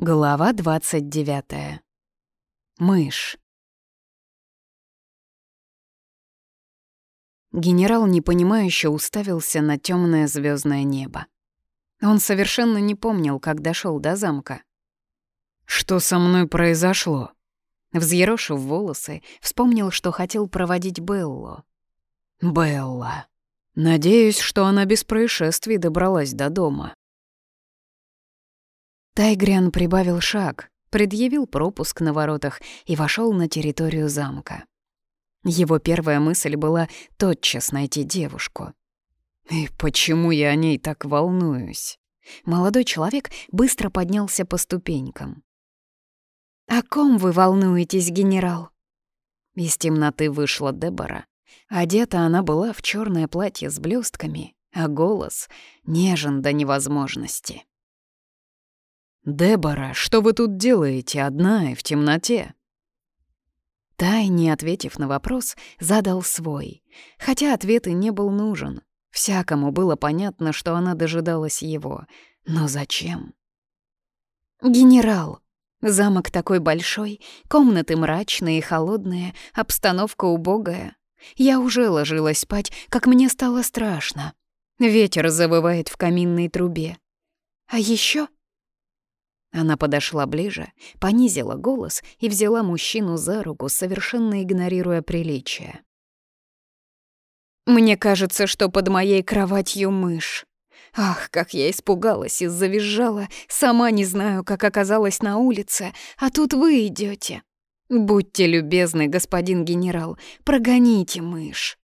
Глава 29. Мышь. Генерал непонимающе уставился на темное звездное небо. Он совершенно не помнил, как дошел до замка. «Что со мной произошло?» Взъерошив волосы, вспомнил, что хотел проводить Беллу. «Белла. Надеюсь, что она без происшествий добралась до дома». Тайгриан прибавил шаг, предъявил пропуск на воротах и вошел на территорию замка. Его первая мысль была тотчас найти девушку. И почему я о ней так волнуюсь? Молодой человек быстро поднялся по ступенькам. «О ком вы волнуетесь, генерал?» Из темноты вышла Дебора. Одета она была в черное платье с блестками, а голос нежен до невозможности. «Дебора, что вы тут делаете одна и в темноте?» Тай, не ответив на вопрос, задал свой, хотя ответ и не был нужен. Всякому было понятно, что она дожидалась его. Но зачем? «Генерал!» Замок такой большой, комнаты мрачные и холодные, обстановка убогая. Я уже ложилась спать, как мне стало страшно. Ветер завывает в каминной трубе. А еще она подошла ближе, понизила голос и взяла мужчину за руку, совершенно игнорируя приличие. «Мне кажется, что под моей кроватью мышь. Ах, как я испугалась и завизжала, сама не знаю, как оказалась на улице, а тут вы идете. Будьте любезны, господин генерал, прогоните мышь».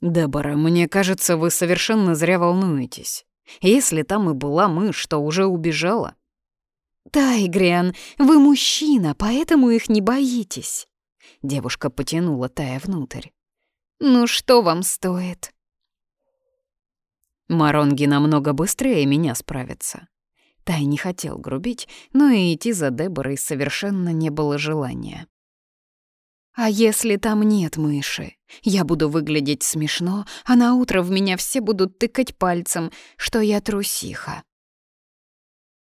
«Дебора, мне кажется, вы совершенно зря волнуетесь. Если там и была мышь, то уже убежала. «Тайгриан, вы мужчина, поэтому их не боитесь». Девушка потянула Тая внутрь. «Ну что вам стоит?» Маронги намного быстрее меня справится. Тай не хотел грубить, но и идти за Деборой совершенно не было желания. А если там нет мыши? Я буду выглядеть смешно, а на утро в меня все будут тыкать пальцем, что я трусиха.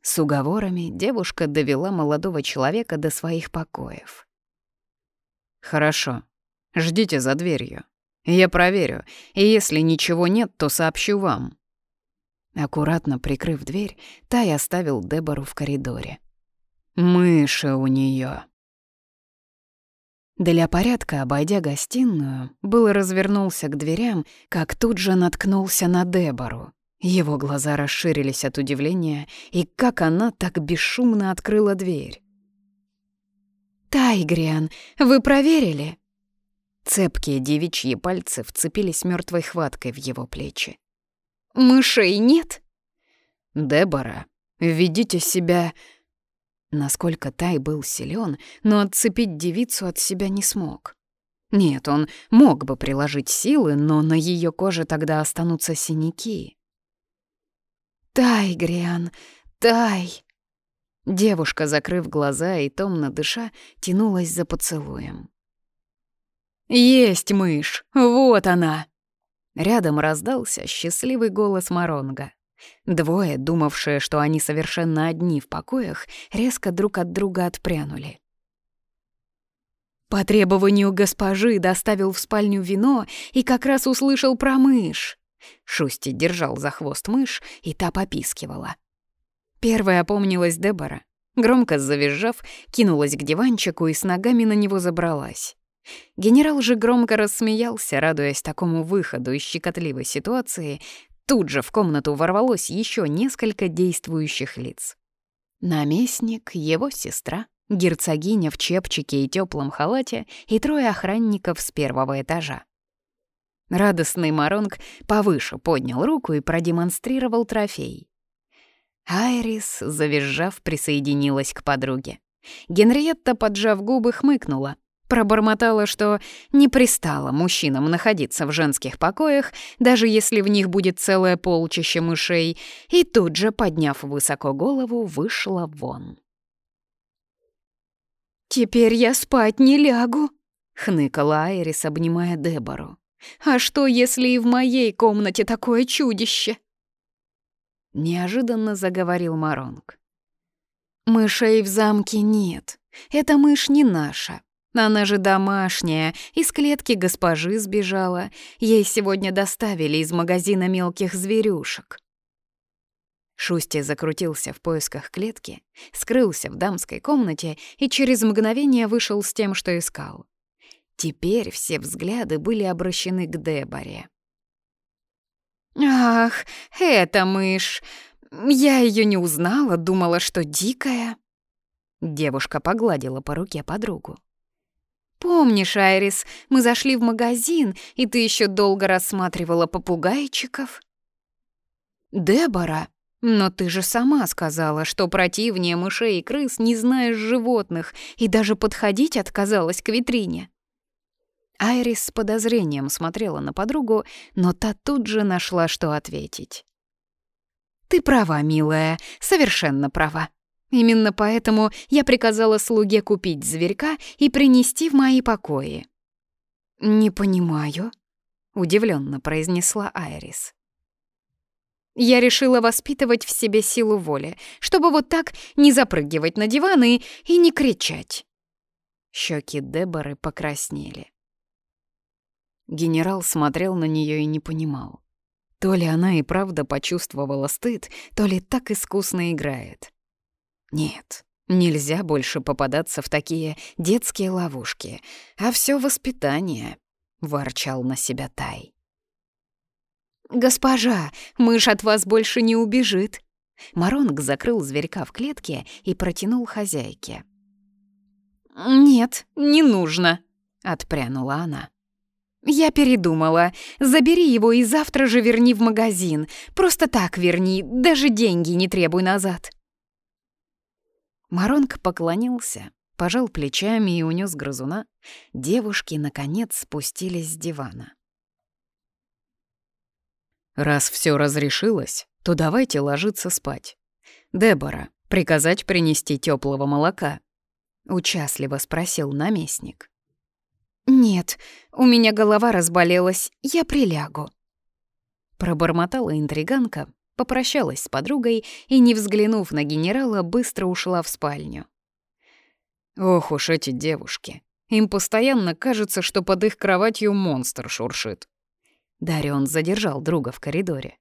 С уговорами девушка довела молодого человека до своих покоев. «Хорошо. Ждите за дверью. Я проверю, и если ничего нет, то сообщу вам». Аккуратно прикрыв дверь, Тай оставил Дебору в коридоре. «Мыши у нее. Для порядка, обойдя гостиную, был развернулся к дверям, как тут же наткнулся на Дебору. Его глаза расширились от удивления, и как она так бесшумно открыла дверь. «Тайгриан, вы проверили?» Цепкие девичьи пальцы вцепились мертвой хваткой в его плечи. «Мышей нет?» «Дебора, ведите себя...» Насколько Тай был силен, но отцепить девицу от себя не смог. Нет, он мог бы приложить силы, но на ее коже тогда останутся синяки. «Тай, Гриан, Тай!» Девушка, закрыв глаза и томно дыша, тянулась за поцелуем. «Есть мышь! Вот она!» Рядом раздался счастливый голос Маронга. Двое, думавшие, что они совершенно одни в покоях, резко друг от друга отпрянули. По требованию госпожи доставил в спальню вино и как раз услышал про мышь. Шусти держал за хвост мышь, и та попискивала. Первая опомнилась Дебора. Громко завизжав, кинулась к диванчику и с ногами на него забралась. Генерал же громко рассмеялся, радуясь такому выходу из щекотливой ситуации, Тут же в комнату ворвалось еще несколько действующих лиц. Наместник, его сестра, герцогиня в чепчике и теплом халате и трое охранников с первого этажа. Радостный Маронг повыше поднял руку и продемонстрировал трофей. Айрис, завизжав, присоединилась к подруге. Генриетта, поджав губы, хмыкнула, Пробормотала, что не пристало мужчинам находиться в женских покоях, даже если в них будет целое полчище мышей, и тут же, подняв высоко голову, вышла вон. «Теперь я спать не лягу», — хныкала Айрис, обнимая Дебору. «А что, если и в моей комнате такое чудище?» Неожиданно заговорил Маронг. Мышей в замке нет. Эта мышь не наша. Она же домашняя, из клетки госпожи сбежала. Ей сегодня доставили из магазина мелких зверюшек. Шусти закрутился в поисках клетки, скрылся в дамской комнате и через мгновение вышел с тем, что искал. Теперь все взгляды были обращены к Деборе. «Ах, эта мышь! Я ее не узнала, думала, что дикая». Девушка погладила по руке подругу. «Помнишь, Айрис, мы зашли в магазин, и ты еще долго рассматривала попугайчиков?» «Дебора, но ты же сама сказала, что противнее мышей и крыс не знаешь животных, и даже подходить отказалась к витрине». Айрис с подозрением смотрела на подругу, но та тут же нашла, что ответить. «Ты права, милая, совершенно права. Именно поэтому я приказала слуге купить зверька и принести в мои покои». «Не понимаю», — удивленно произнесла Айрис. Я решила воспитывать в себе силу воли, чтобы вот так не запрыгивать на диваны и не кричать. Щеки Деборы покраснели. Генерал смотрел на нее и не понимал. То ли она и правда почувствовала стыд, то ли так искусно играет. Нет, нельзя больше попадаться в такие детские ловушки, а все воспитание, — ворчал на себя Тай. «Госпожа, мышь от вас больше не убежит». Маронг закрыл зверька в клетке и протянул хозяйке. «Нет, не нужно», — отпрянула она. «Я передумала. Забери его и завтра же верни в магазин. Просто так верни, даже деньги не требуй назад». Маронг поклонился, пожал плечами и унес грызуна. Девушки, наконец, спустились с дивана. Раз все разрешилось, то давайте ложиться спать. Дебора, приказать принести теплого молока. Участливо спросил наместник. «Нет, у меня голова разболелась, я прилягу». Пробормотала интриганка, попрощалась с подругой и, не взглянув на генерала, быстро ушла в спальню. Ох уж эти девушки. Им постоянно кажется, что под их кроватью монстр шуршит. Дарион задержал друга в коридоре.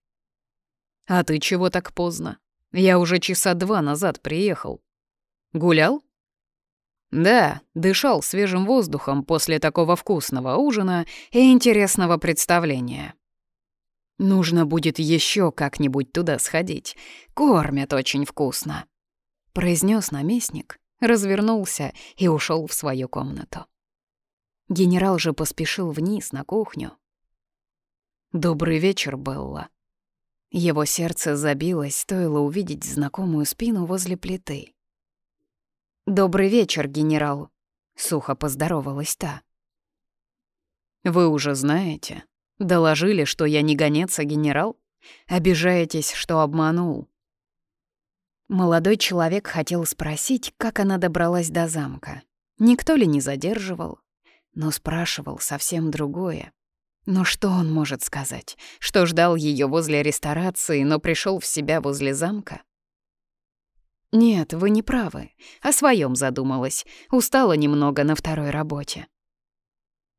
«А ты чего так поздно? Я уже часа два назад приехал. Гулял?» «Да, дышал свежим воздухом после такого вкусного ужина и интересного представления. Нужно будет еще как-нибудь туда сходить. Кормят очень вкусно», — произнес наместник, развернулся и ушел в свою комнату. Генерал же поспешил вниз на кухню, «Добрый вечер, Белла». Его сердце забилось, стоило увидеть знакомую спину возле плиты. «Добрый вечер, генерал», — сухо поздоровалась та. «Вы уже знаете. Доложили, что я не гонец, а генерал? Обижаетесь, что обманул?» Молодой человек хотел спросить, как она добралась до замка. Никто ли не задерживал? Но спрашивал совсем другое. Но что он может сказать? Что ждал ее возле ресторации, но пришел в себя возле замка? Нет, вы не правы. О своем задумалась. Устала немного на второй работе.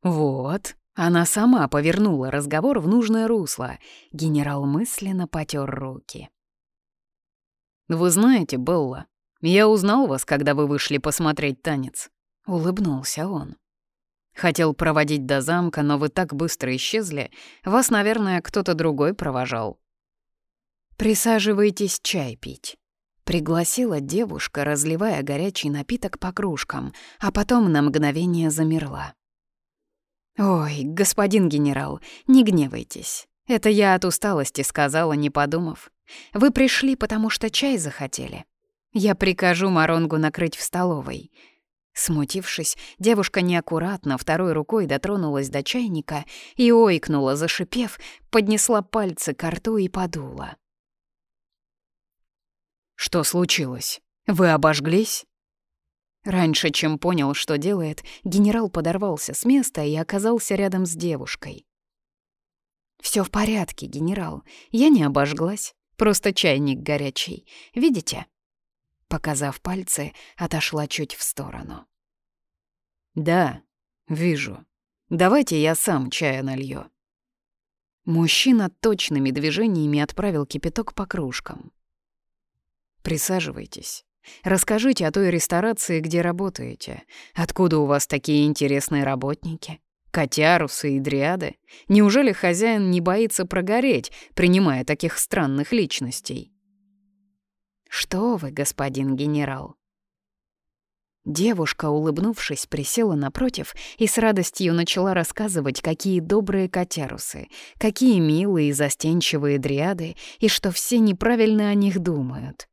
Вот, она сама повернула разговор в нужное русло. Генерал мысленно потер руки. «Вы знаете, Белла, я узнал вас, когда вы вышли посмотреть танец», — улыбнулся он. Хотел проводить до замка, но вы так быстро исчезли. Вас, наверное, кто-то другой провожал. Присаживайтесь чай пить. Пригласила девушка, разливая горячий напиток по кружкам, а потом на мгновение замерла. «Ой, господин генерал, не гневайтесь. Это я от усталости сказала, не подумав. Вы пришли, потому что чай захотели. Я прикажу Маронгу накрыть в столовой. Смутившись, девушка неаккуратно второй рукой дотронулась до чайника и ойкнула, зашипев, поднесла пальцы к рту и подула. «Что случилось? Вы обожглись?» Раньше, чем понял, что делает, генерал подорвался с места и оказался рядом с девушкой. Все в порядке, генерал. Я не обожглась. Просто чайник горячий. Видите?» Показав пальцы, отошла чуть в сторону. «Да, вижу. Давайте я сам чая налью». Мужчина точными движениями отправил кипяток по кружкам. «Присаживайтесь. Расскажите о той ресторации, где работаете. Откуда у вас такие интересные работники? Котярусы и дриады? Неужели хозяин не боится прогореть, принимая таких странных личностей?» «Что вы, господин генерал?» Девушка, улыбнувшись, присела напротив и с радостью начала рассказывать, какие добрые котярусы, какие милые и застенчивые дриады, и что все неправильно о них думают.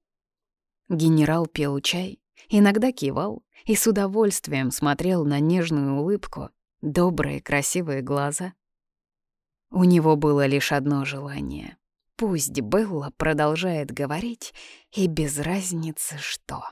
Генерал пил чай, иногда кивал и с удовольствием смотрел на нежную улыбку, добрые красивые глаза. У него было лишь одно желание — пусть Белла продолжает говорить, и без разницы что.